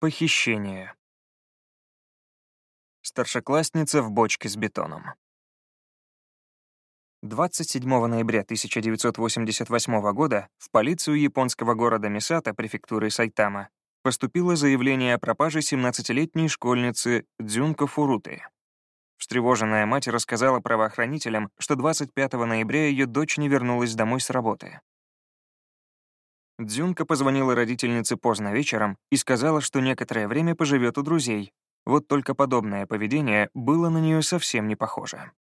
Похищение. Старшеклассница в бочке с бетоном. 27 ноября 1988 года в полицию японского города Мисата, префектуры Сайтама, поступило заявление о пропаже 17-летней школьницы Дзюнко Фуруты. Встревоженная мать рассказала правоохранителям, что 25 ноября ее дочь не вернулась домой с работы. Дзюнка позвонила родительнице поздно вечером и сказала, что некоторое время поживет у друзей. Вот только подобное поведение было на нее совсем не похоже.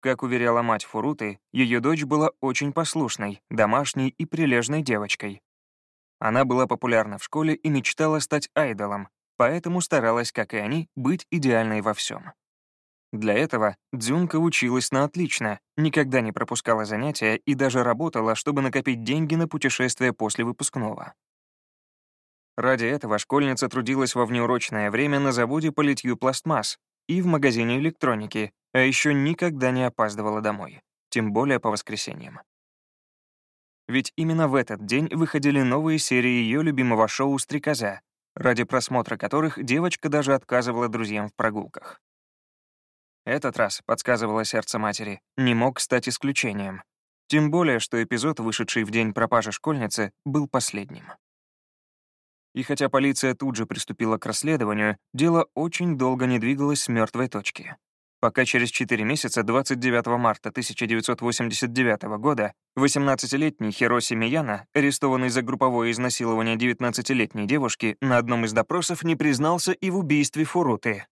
Как уверяла мать Фуруты, ее дочь была очень послушной, домашней и прилежной девочкой. Она была популярна в школе и мечтала стать айдолом, поэтому старалась, как и они, быть идеальной во всем. Для этого Дзюнка училась на отлично, никогда не пропускала занятия и даже работала, чтобы накопить деньги на путешествие после выпускного. Ради этого школьница трудилась во внеурочное время на заводе по литью пластмасс и в магазине электроники, а еще никогда не опаздывала домой, тем более по воскресеньям. Ведь именно в этот день выходили новые серии ее любимого шоу «Стрекоза», ради просмотра которых девочка даже отказывала друзьям в прогулках. Этот раз, подсказывало сердце матери, не мог стать исключением. Тем более, что эпизод, вышедший в день пропажи школьницы, был последним. И хотя полиция тут же приступила к расследованию, дело очень долго не двигалось с мертвой точки. Пока через 4 месяца, 29 марта 1989 года, 18-летний Хироси Мияна, арестованный за групповое изнасилование 19-летней девушки, на одном из допросов не признался и в убийстве Фуруты,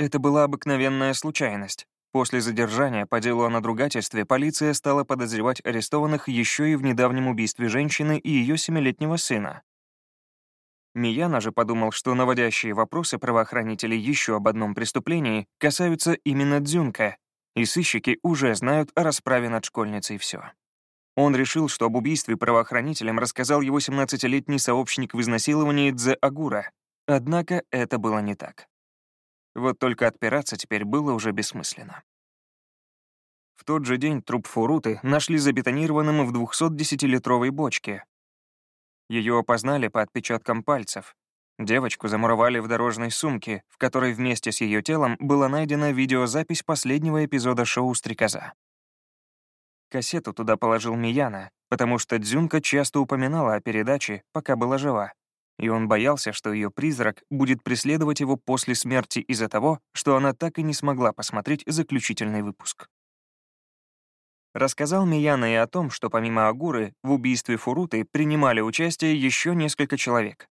это была обыкновенная случайность. После задержания по делу о надругательстве полиция стала подозревать арестованных еще и в недавнем убийстве женщины и ее семилетнего сына. Мияна же подумал, что наводящие вопросы правоохранителей еще об одном преступлении касаются именно Дзюнка, и сыщики уже знают о расправе над школьницей все. Он решил, что об убийстве правоохранителям рассказал его 17-летний сообщник в изнасиловании Дзе Агура. Однако это было не так. Вот только отпираться теперь было уже бессмысленно. В тот же день труп Фуруты нашли забетонированным в 210-литровой бочке. Ее опознали по отпечаткам пальцев. Девочку замуровали в дорожной сумке, в которой вместе с ее телом была найдена видеозапись последнего эпизода шоу «Стрекоза». Кассету туда положил Мияна, потому что Дзюнка часто упоминала о передаче, пока была жива и он боялся, что ее призрак будет преследовать его после смерти из-за того, что она так и не смогла посмотреть заключительный выпуск. Рассказал Мияна и о том, что помимо Агуры в убийстве Фуруты принимали участие еще несколько человек.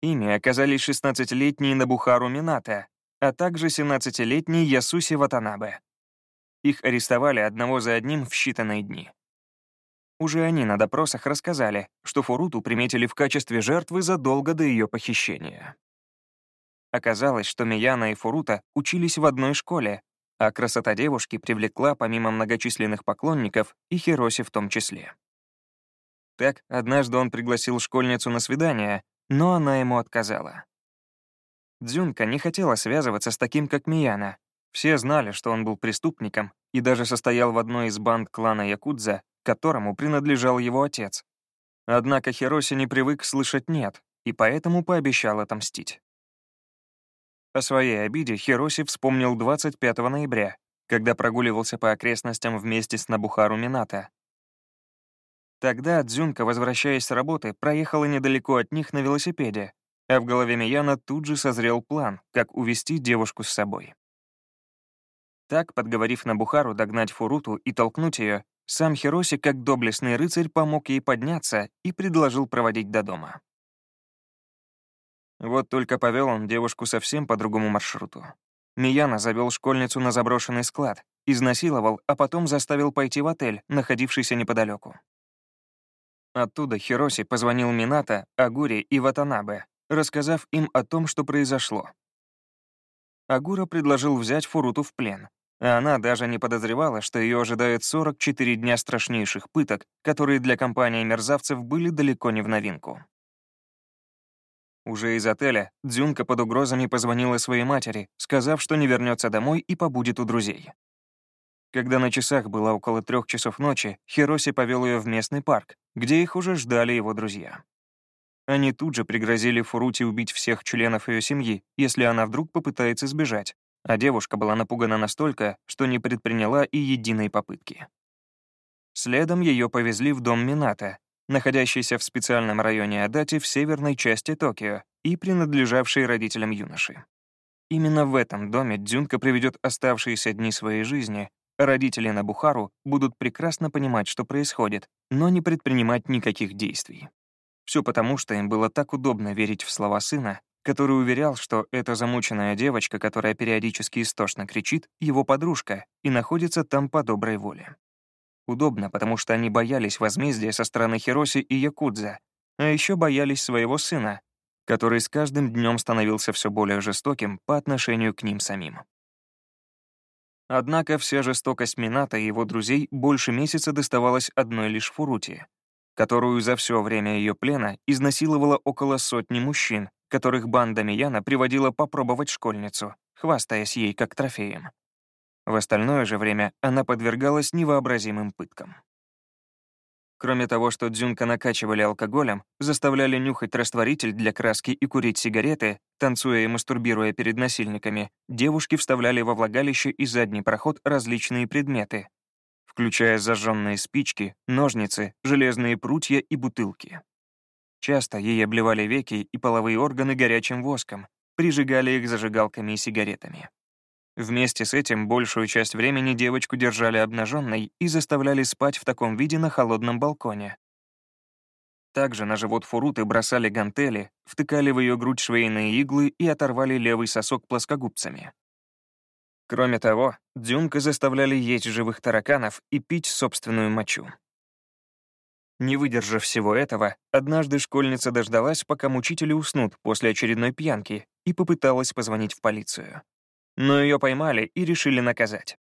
Ими оказались 16-летний Набухару Мината, а также 17-летний Ясуси Ватанабе. Их арестовали одного за одним в считанные дни. Уже они на допросах рассказали, что Фуруту приметили в качестве жертвы задолго до ее похищения. Оказалось, что Мияна и Фурута учились в одной школе, а красота девушки привлекла, помимо многочисленных поклонников, и Хироси в том числе. Так, однажды он пригласил школьницу на свидание, но она ему отказала. Дзюнка не хотела связываться с таким, как Мияна. Все знали, что он был преступником и даже состоял в одной из банд клана Якудза, которому принадлежал его отец. Однако Хироси не привык слышать «нет», и поэтому пообещал отомстить. О своей обиде Хироси вспомнил 25 ноября, когда прогуливался по окрестностям вместе с Набухару Мината. Тогда Дзюнка, возвращаясь с работы, проехала недалеко от них на велосипеде, а в голове Мияна тут же созрел план, как увести девушку с собой. Так, подговорив Набухару догнать Фуруту и толкнуть ее, сам Хироси, как доблестный рыцарь, помог ей подняться и предложил проводить до дома. Вот только повел он девушку совсем по другому маршруту. Мияна завел школьницу на заброшенный склад, изнасиловал, а потом заставил пойти в отель, находившийся неподалеку. Оттуда Хироси позвонил Мината, Агури и Ватанабе, рассказав им о том, что произошло. Агура предложил взять Фуруту в плен, а она даже не подозревала, что ее ожидает 44 дня страшнейших пыток, которые для компании мерзавцев были далеко не в новинку. Уже из отеля Дзюнка под угрозами позвонила своей матери, сказав, что не вернется домой и побудет у друзей. Когда на часах было около трех часов ночи, Хироси повел ее в местный парк, где их уже ждали его друзья. Они тут же пригрозили Фурути убить всех членов ее семьи, если она вдруг попытается сбежать, а девушка была напугана настолько, что не предприняла и единой попытки. Следом ее повезли в дом Мината, находящийся в специальном районе Адати в северной части Токио и принадлежавший родителям юноши. Именно в этом доме Дзюнка проведет оставшиеся дни своей жизни, родители Набухару будут прекрасно понимать, что происходит, но не предпринимать никаких действий. Все потому, что им было так удобно верить в слова сына, который уверял, что эта замученная девочка, которая периодически истошно кричит, его подружка и находится там по доброй воле. Удобно, потому что они боялись возмездия со стороны Хироси и Якудза, а еще боялись своего сына, который с каждым днем становился все более жестоким по отношению к ним самим. Однако вся жестокость Мината и его друзей больше месяца доставалась одной лишь Фурути, которую за все время ее плена изнасиловало около сотни мужчин, которых банда Мияна приводила попробовать школьницу, хвастаясь ей как трофеем. В остальное же время она подвергалась невообразимым пыткам. Кроме того, что Дзюнка накачивали алкоголем, заставляли нюхать растворитель для краски и курить сигареты, танцуя и мастурбируя перед насильниками, девушки вставляли во влагалище и задний проход различные предметы, включая зажженные спички, ножницы, железные прутья и бутылки. Часто ей обливали веки и половые органы горячим воском, прижигали их зажигалками и сигаретами. Вместе с этим большую часть времени девочку держали обнаженной и заставляли спать в таком виде на холодном балконе. Также на живот Фуруты бросали гантели, втыкали в ее грудь швейные иглы и оторвали левый сосок плоскогубцами. Кроме того, Дюнка заставляли есть живых тараканов и пить собственную мочу. Не выдержав всего этого, однажды школьница дождалась, пока мучители уснут после очередной пьянки, и попыталась позвонить в полицию. Но ее поймали и решили наказать.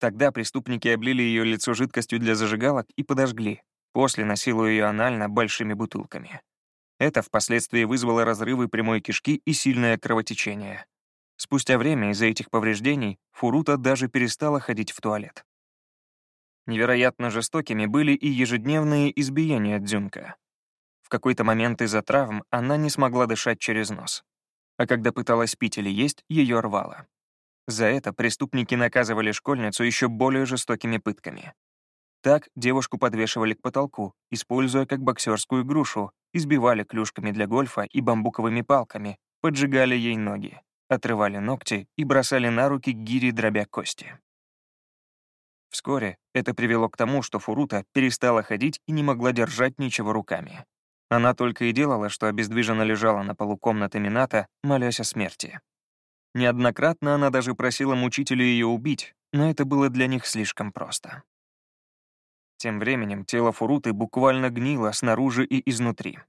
Тогда преступники облили ее лицо жидкостью для зажигалок и подожгли, после насилуя ее анально большими бутылками. Это впоследствии вызвало разрывы прямой кишки и сильное кровотечение. Спустя время из-за этих повреждений Фурута даже перестала ходить в туалет. Невероятно жестокими были и ежедневные избиения Дзюнка. В какой-то момент из-за травм она не смогла дышать через нос. А когда пыталась пить или есть, ее рвало. За это преступники наказывали школьницу еще более жестокими пытками. Так девушку подвешивали к потолку, используя как боксерскую грушу, избивали клюшками для гольфа и бамбуковыми палками, поджигали ей ноги отрывали ногти и бросали на руки гири, дробя кости. Вскоре это привело к тому, что Фурута перестала ходить и не могла держать ничего руками. Она только и делала, что обездвиженно лежала на полу комнаты Мината, молясь о смерти. Неоднократно она даже просила мучителей ее убить, но это было для них слишком просто. Тем временем тело Фуруты буквально гнило снаружи и изнутри.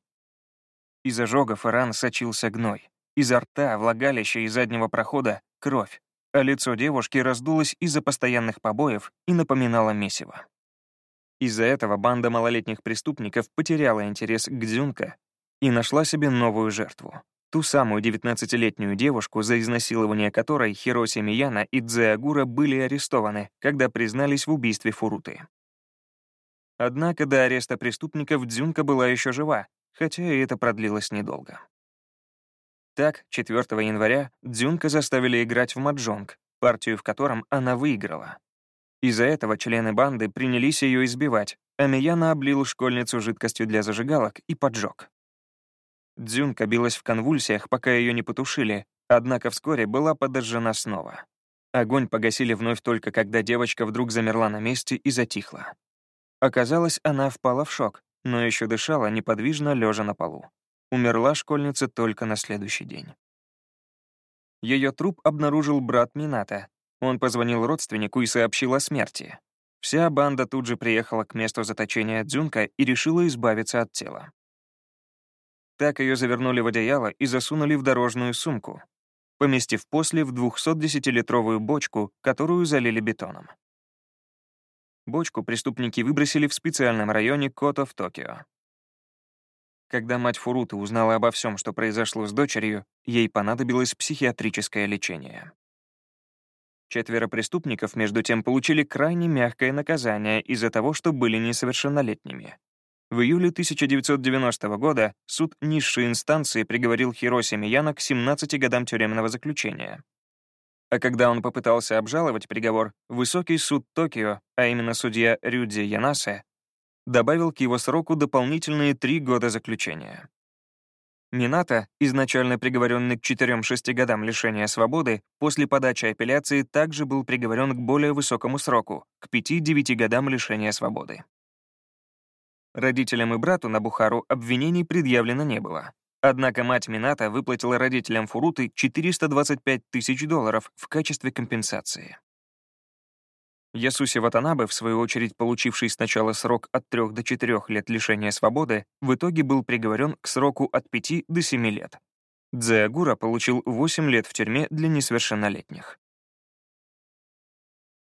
Из ожогов ран сочился гной. Изо рта, влагалища и заднего прохода — кровь, а лицо девушки раздулось из-за постоянных побоев и напоминало месиво. Из-за этого банда малолетних преступников потеряла интерес к Дзюнка и нашла себе новую жертву. Ту самую 19-летнюю девушку, за изнасилование которой Хироси Мияна и Дзеагура были арестованы, когда признались в убийстве Фуруты. Однако до ареста преступников Дзюнка была еще жива, хотя и это продлилось недолго. Так, 4 января Дзюнка заставили играть в маджонг, партию в котором она выиграла. Из-за этого члены банды принялись ее избивать, а Мияна облил школьницу жидкостью для зажигалок и поджег. Дзюнка билась в конвульсиях, пока ее не потушили, однако вскоре была подожжена снова. Огонь погасили вновь только когда девочка вдруг замерла на месте и затихла. Оказалось, она впала в шок, но еще дышала неподвижно, лежа на полу. Умерла школьница только на следующий день. Ее труп обнаружил брат Мината. Он позвонил родственнику и сообщил о смерти. Вся банда тут же приехала к месту заточения Дзюнка и решила избавиться от тела. Так ее завернули в одеяло и засунули в дорожную сумку, поместив после в 210-литровую бочку, которую залили бетоном. Бочку преступники выбросили в специальном районе Кото в Токио. Когда мать Фуруты узнала обо всем, что произошло с дочерью, ей понадобилось психиатрическое лечение. Четверо преступников, между тем, получили крайне мягкое наказание из-за того, что были несовершеннолетними. В июле 1990 года суд низшей инстанции приговорил Хироси Мияна к 17 годам тюремного заключения. А когда он попытался обжаловать приговор, высокий суд Токио, а именно судья Рюдзи Янасе, добавил к его сроку дополнительные три года заключения. Мината, изначально приговоренный к 4-6 годам лишения свободы, после подачи апелляции также был приговорен к более высокому сроку — к 5-9 годам лишения свободы. Родителям и брату на Бухару обвинений предъявлено не было. Однако мать Мината выплатила родителям Фуруты 425 тысяч долларов в качестве компенсации. Ясуси Ватанабе, в свою очередь получивший сначала срок от 3 до 4 лет лишения свободы, в итоге был приговорен к сроку от 5 до 7 лет. Дзеагура получил 8 лет в тюрьме для несовершеннолетних.